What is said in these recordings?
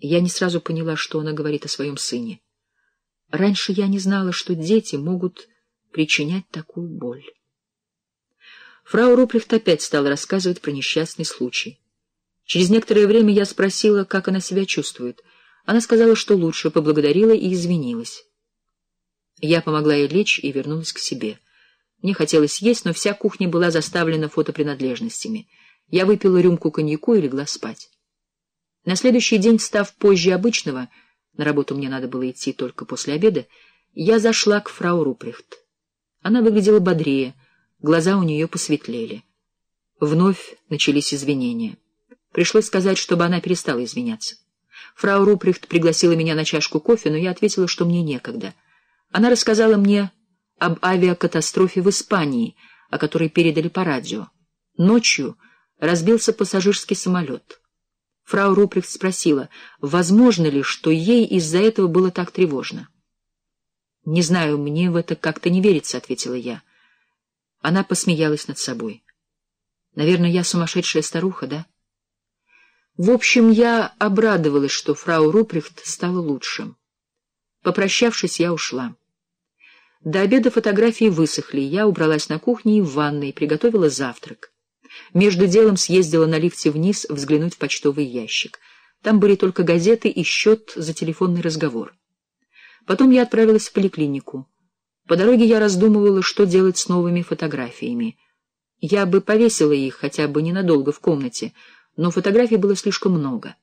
Я не сразу поняла, что она говорит о своем сыне. Раньше я не знала, что дети могут причинять такую боль. Фрау Руприхт опять стала рассказывать про несчастный случай. Через некоторое время я спросила, как она себя чувствует. Она сказала, что лучше, поблагодарила и извинилась. Я помогла ей лечь и вернулась к себе. Мне хотелось есть, но вся кухня была заставлена фотопринадлежностями. Я выпила рюмку коньяку и легла спать. На следующий день, встав позже обычного, на работу мне надо было идти только после обеда, я зашла к фрау Руприхт. Она выглядела бодрее, глаза у нее посветлели. Вновь начались извинения. Пришлось сказать, чтобы она перестала извиняться. Фрау Руприхт пригласила меня на чашку кофе, но я ответила, что мне некогда. Она рассказала мне об авиакатастрофе в Испании, о которой передали по радио. Ночью разбился пассажирский самолет. Фрау Руприхт спросила, возможно ли, что ей из-за этого было так тревожно. «Не знаю, мне в это как-то не верится», — ответила я. Она посмеялась над собой. «Наверное, я сумасшедшая старуха, да?» В общем, я обрадовалась, что фрау Руприхт стала лучше. Попрощавшись, я ушла. До обеда фотографии высохли, я убралась на кухне и в ванной, приготовила завтрак. Между делом съездила на лифте вниз взглянуть в почтовый ящик. Там были только газеты и счет за телефонный разговор. Потом я отправилась в поликлинику. По дороге я раздумывала, что делать с новыми фотографиями. Я бы повесила их хотя бы ненадолго в комнате, но фотографий было слишком много.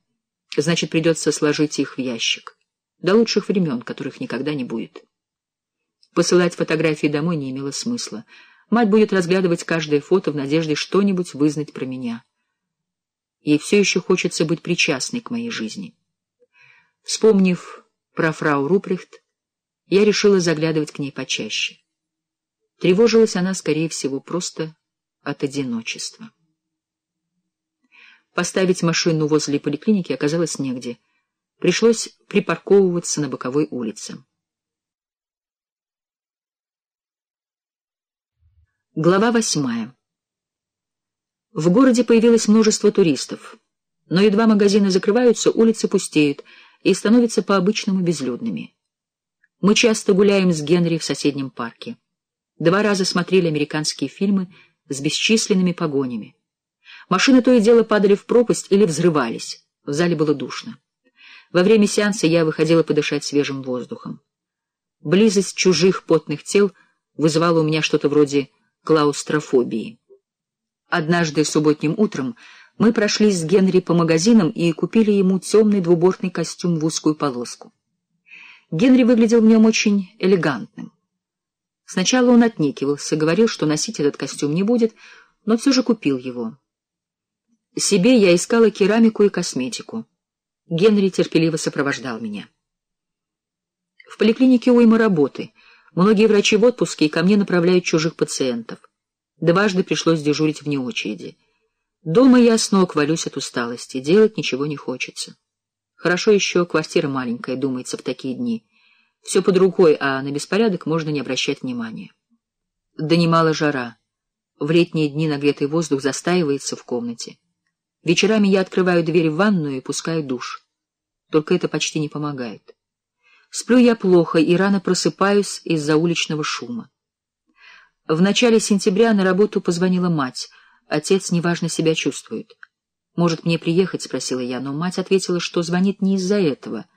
Значит, придется сложить их в ящик. До лучших времен, которых никогда не будет. Посылать фотографии домой не имело смысла. Мать будет разглядывать каждое фото в надежде что-нибудь вызнать про меня. Ей все еще хочется быть причастной к моей жизни. Вспомнив про фрау Рупрехт, я решила заглядывать к ней почаще. Тревожилась она, скорее всего, просто от одиночества. Поставить машину возле поликлиники оказалось негде. Пришлось припарковываться на боковой улице. Глава восьмая. В городе появилось множество туристов, но едва магазины закрываются, улицы пустеют и становятся по-обычному безлюдными. Мы часто гуляем с Генри в соседнем парке. Два раза смотрели американские фильмы с бесчисленными погонями. Машины то и дело падали в пропасть или взрывались. В зале было душно. Во время сеанса я выходила подышать свежим воздухом. Близость чужих потных тел вызывала у меня что-то вроде клаустрофобии. Однажды субботним утром мы прошлись с Генри по магазинам и купили ему темный двубортный костюм в узкую полоску. Генри выглядел в нем очень элегантным. Сначала он отнекивался, говорил, что носить этот костюм не будет, но все же купил его. Себе я искала керамику и косметику. Генри терпеливо сопровождал меня. В поликлинике уйма работы — Многие врачи в отпуске и ко мне направляют чужих пациентов. Дважды пришлось дежурить вне очереди. Дома я с ног валюсь от усталости, делать ничего не хочется. Хорошо еще квартира маленькая, думается, в такие дни. Все под рукой, а на беспорядок можно не обращать внимания. Донимала жара. В летние дни нагретый воздух застаивается в комнате. Вечерами я открываю дверь в ванную и пускаю душ. Только это почти не помогает. Сплю я плохо и рано просыпаюсь из-за уличного шума. В начале сентября на работу позвонила мать. Отец неважно себя чувствует. «Может, мне приехать?» — спросила я, но мать ответила, что звонит не из-за этого —